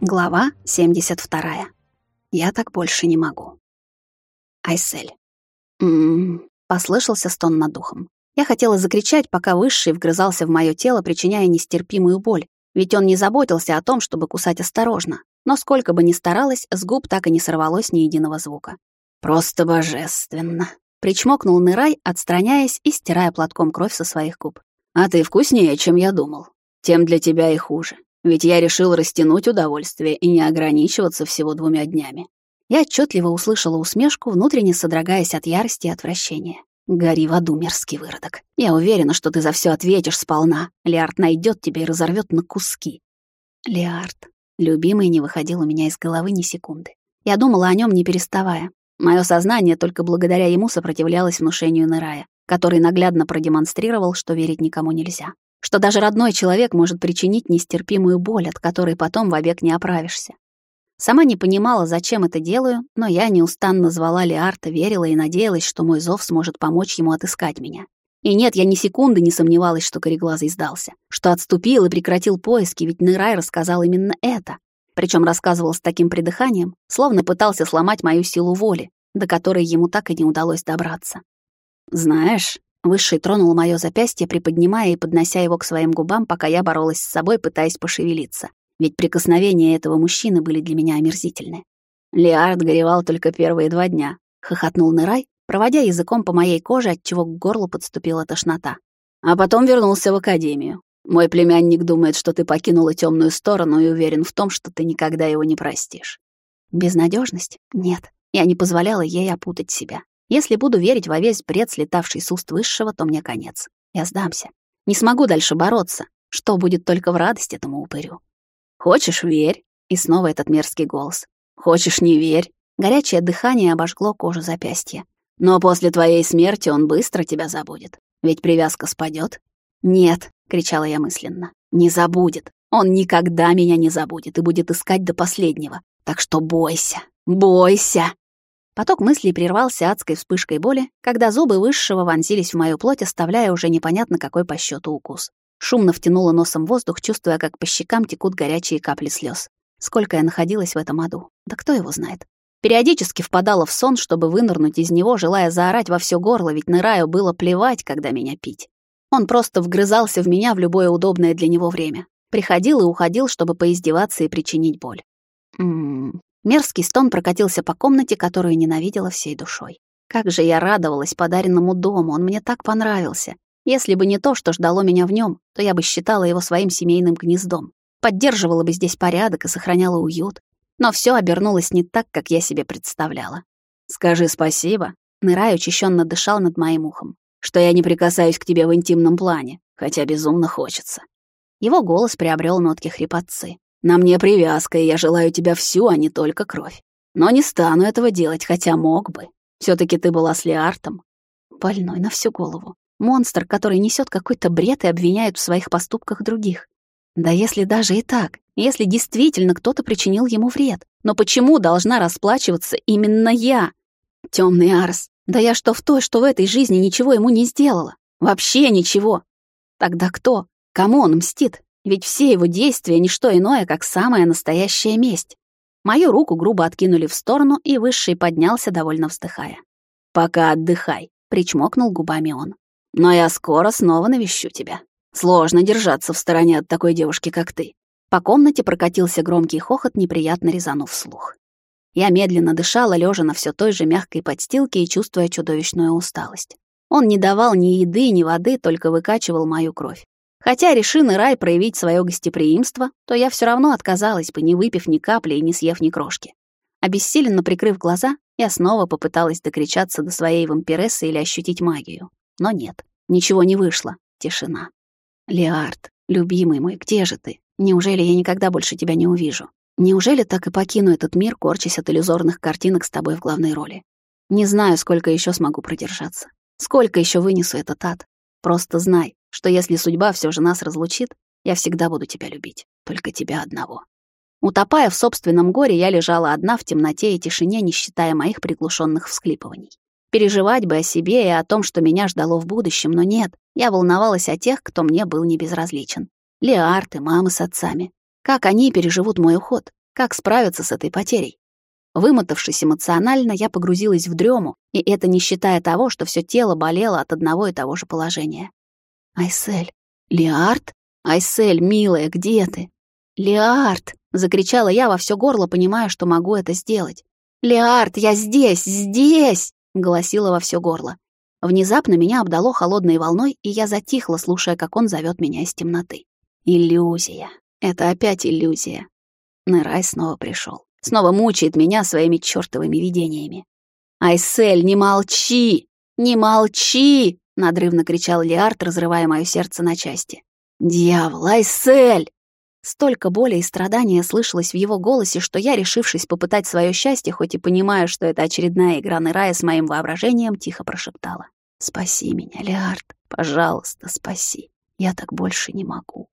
Глава 72. Я так больше не могу. Айсель. М-м, послышался стон над духом. Я хотела закричать, пока высший вгрызался в моё тело, причиняя нестерпимую боль, ведь он не заботился о том, чтобы кусать осторожно. Но сколько бы ни старалась, с губ так и не сорвалось ни единого звука. Просто божественно. Причмокнул Нырай, отстраняясь и стирая платком кровь со своих губ. А ты вкуснее, чем я думал. Тем для тебя и хуже. Ведь я решил растянуть удовольствие и не ограничиваться всего двумя днями. Я отчетливо услышала усмешку, внутренне содрогаясь от ярости и отвращения. «Гори в аду, мерзкий выродок. Я уверена, что ты за все ответишь сполна. Лиард найдет тебя и разорвет на куски». Лиард. Любимый не выходил у меня из головы ни секунды. Я думала о нем не переставая. Мое сознание только благодаря ему сопротивлялось внушению Нерая, который наглядно продемонстрировал, что верить никому нельзя что даже родной человек может причинить нестерпимую боль, от которой потом вовек не оправишься. Сама не понимала, зачем это делаю, но я неустанно звала Леарта, верила и надеялась, что мой зов сможет помочь ему отыскать меня. И нет, я ни секунды не сомневалась, что Кореглазый сдался, что отступил и прекратил поиски, ведь Нырай рассказал именно это. Причем рассказывал с таким придыханием, словно пытался сломать мою силу воли, до которой ему так и не удалось добраться. «Знаешь», Высший тронул моё запястье, приподнимая и поднося его к своим губам, пока я боролась с собой, пытаясь пошевелиться. Ведь прикосновения этого мужчины были для меня омерзительны. Леард горевал только первые два дня. Хохотнул Нырай, проводя языком по моей коже, отчего к горлу подступила тошнота. А потом вернулся в академию. Мой племянник думает, что ты покинула темную сторону и уверен в том, что ты никогда его не простишь. Безнадежность? Нет. Я не позволяла ей опутать себя. Если буду верить во весь бред, слетавший с уст высшего, то мне конец. Я сдамся. Не смогу дальше бороться. Что будет только в радость этому упырю? Хочешь — верь. И снова этот мерзкий голос. Хочешь — не верь. Горячее дыхание обожгло кожу запястья. Но после твоей смерти он быстро тебя забудет. Ведь привязка спадет. Нет, кричала я мысленно. Не забудет. Он никогда меня не забудет и будет искать до последнего. Так что бойся, бойся. Поток мыслей прервался адской вспышкой боли, когда зубы высшего вонзились в мою плоть, оставляя уже непонятно какой по счету укус. Шумно втянула носом воздух, чувствуя, как по щекам текут горячие капли слез. Сколько я находилась в этом аду? Да кто его знает? Периодически впадала в сон, чтобы вынырнуть из него, желая заорать во все горло, ведь Ныраю было плевать, когда меня пить. Он просто вгрызался в меня в любое удобное для него время. Приходил и уходил, чтобы поиздеваться и причинить боль. Мерзкий стон прокатился по комнате, которую ненавидела всей душой. Как же я радовалась подаренному дому, он мне так понравился. Если бы не то, что ждало меня в нем, то я бы считала его своим семейным гнездом. Поддерживала бы здесь порядок и сохраняла уют. Но все обернулось не так, как я себе представляла. «Скажи спасибо», — Нырай учащенно дышал над моим ухом, «что я не прикасаюсь к тебе в интимном плане, хотя безумно хочется». Его голос приобрел нотки хрипотцы. На мне привязка, и я желаю тебя всю, а не только кровь. Но не стану этого делать, хотя мог бы. все таки ты была с Леартом. Больной на всю голову. Монстр, который несет какой-то бред и обвиняет в своих поступках других. Да если даже и так, если действительно кто-то причинил ему вред, но почему должна расплачиваться именно я? Темный Арс, да я что в той, что в этой жизни ничего ему не сделала. Вообще ничего. Тогда кто? Кому он мстит? Ведь все его действия — не что иное, как самая настоящая месть. Мою руку грубо откинули в сторону, и Высший поднялся, довольно вздыхая. «Пока отдыхай», — причмокнул губами он. «Но я скоро снова навещу тебя. Сложно держаться в стороне от такой девушки, как ты». По комнате прокатился громкий хохот, неприятно резанув слух. Я медленно дышала, лежа на все той же мягкой подстилке и чувствуя чудовищную усталость. Он не давал ни еды, ни воды, только выкачивал мою кровь. Хотя решил и рай проявить свое гостеприимство, то я все равно отказалась бы, не выпив ни капли и не съев ни крошки. Обессиленно прикрыв глаза, я снова попыталась докричаться до своей вампирессы или ощутить магию. Но нет, ничего не вышло. Тишина. «Леард, любимый мой, где же ты? Неужели я никогда больше тебя не увижу? Неужели так и покину этот мир, корчась от иллюзорных картинок с тобой в главной роли? Не знаю, сколько еще смогу продержаться. Сколько еще вынесу этот ад. Просто знай, что если судьба все же нас разлучит, я всегда буду тебя любить, только тебя одного. Утопая в собственном горе, я лежала одна в темноте и тишине, не считая моих приглушенных всклипываний. Переживать бы о себе и о том, что меня ждало в будущем, но нет, я волновалась о тех, кто мне был не безразличен. Леарты, мамы с отцами. Как они переживут мой уход? Как справиться с этой потерей? Вымотавшись эмоционально, я погрузилась в дрему, и это не считая того, что все тело болело от одного и того же положения. «Айсель! Лиард? Айсель, милая, где ты?» «Лиард!» — закричала я во все горло, понимая, что могу это сделать. «Лиард, я здесь, здесь!» — голосила во все горло. Внезапно меня обдало холодной волной, и я затихла, слушая, как он зовет меня из темноты. Иллюзия. Это опять иллюзия. Нырай снова пришел. Снова мучает меня своими чёртовыми видениями. «Айсель, не молчи! Не молчи!» — надрывно кричал Лиард, разрывая моё сердце на части. «Дьявол, Айсель!» Столько боли и страдания слышалось в его голосе, что я, решившись попытать свое счастье, хоть и понимая, что это очередная игра Нерая с моим воображением, тихо прошептала. «Спаси меня, Лиард, пожалуйста, спаси. Я так больше не могу».